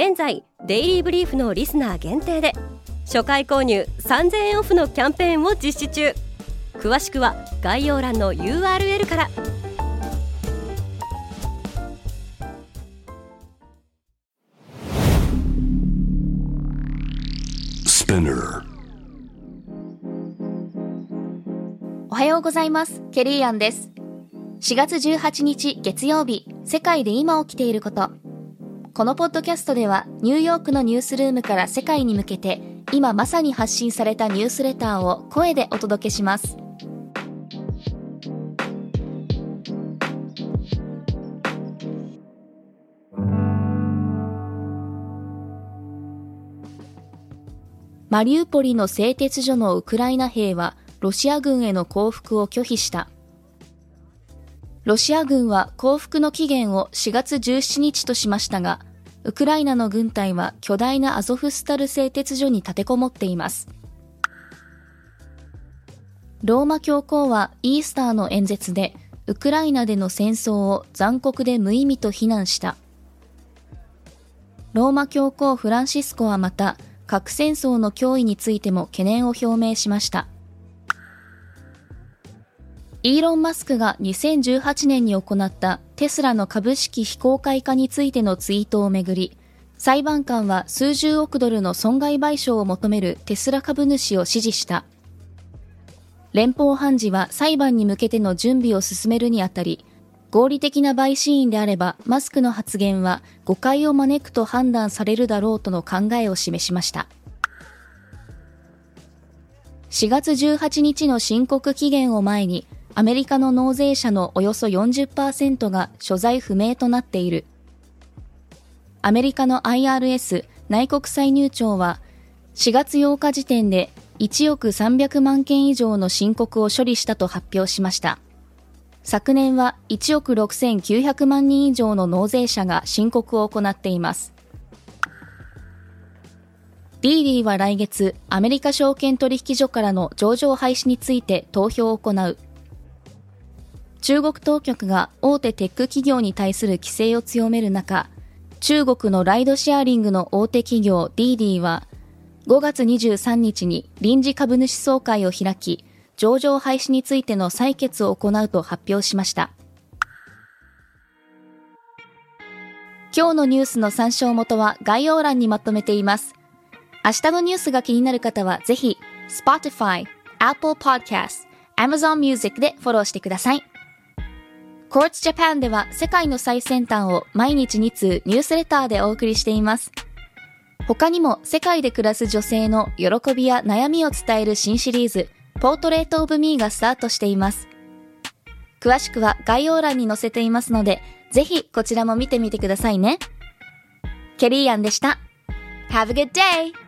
現在デイリーブリーフのリスナー限定で初回購入3000円オフのキャンペーンを実施中。詳しくは概要欄の URL から。おはようございます。ケリーアンです。4月18日月曜日世界で今起きていることこのポッドキャストではニューヨークのニュースルームから世界に向けて今まさに発信されたニュースレターを声でお届けします。マリウポリの製鉄所のウクライナ兵はロシア軍への降伏を拒否した。ロシア軍は降伏の期限を4月17日としましたがウクライナの軍隊は巨大なアゾフスタル製鉄所に立てこもっています。ローマ教皇はイースターの演説で、ウクライナでの戦争を残酷で無意味と非難した。ローマ教皇フランシスコはまた、核戦争の脅威についても懸念を表明しました。イーロン・マスクが2018年に行ったテスラの株式非公開化についてのツイートをめぐり、裁判官は数十億ドルの損害賠償を求めるテスラ株主を指示した。連邦判事は裁判に向けての準備を進めるにあたり、合理的な陪審員であればマスクの発言は誤解を招くと判断されるだろうとの考えを示しました。4月18日の申告期限を前にアメリカの納税者のおよそ40%が所在不明となっている。アメリカの IRS 内国歳入庁は4月8日時点で1億300万件以上の申告を処理したと発表しました。昨年は1億6900万人以上の納税者が申告を行っています。ディーディは来月、アメリカ証券取引所からの上場廃止について投票を行う。中国当局が大手テック企業に対する規制を強める中、中国のライドシェアリングの大手企業ディーディは、5月23日に臨時株主総会を開き、上場廃止についての採決を行うと発表しました。今日のニュースの参照元は概要欄にまとめています。明日のニュースが気になる方はぜひ、Spotify、Apple Podcast、Amazon Music でフォローしてください。Quartz Japan では世界の最先端を毎日2通ニュースレターでお送りしています。他にも世界で暮らす女性の喜びや悩みを伝える新シリーズ、ポートレートオブミーがスタートしています。詳しくは概要欄に載せていますので、ぜひこちらも見てみてくださいね。ケリーアンでした。Have a good day!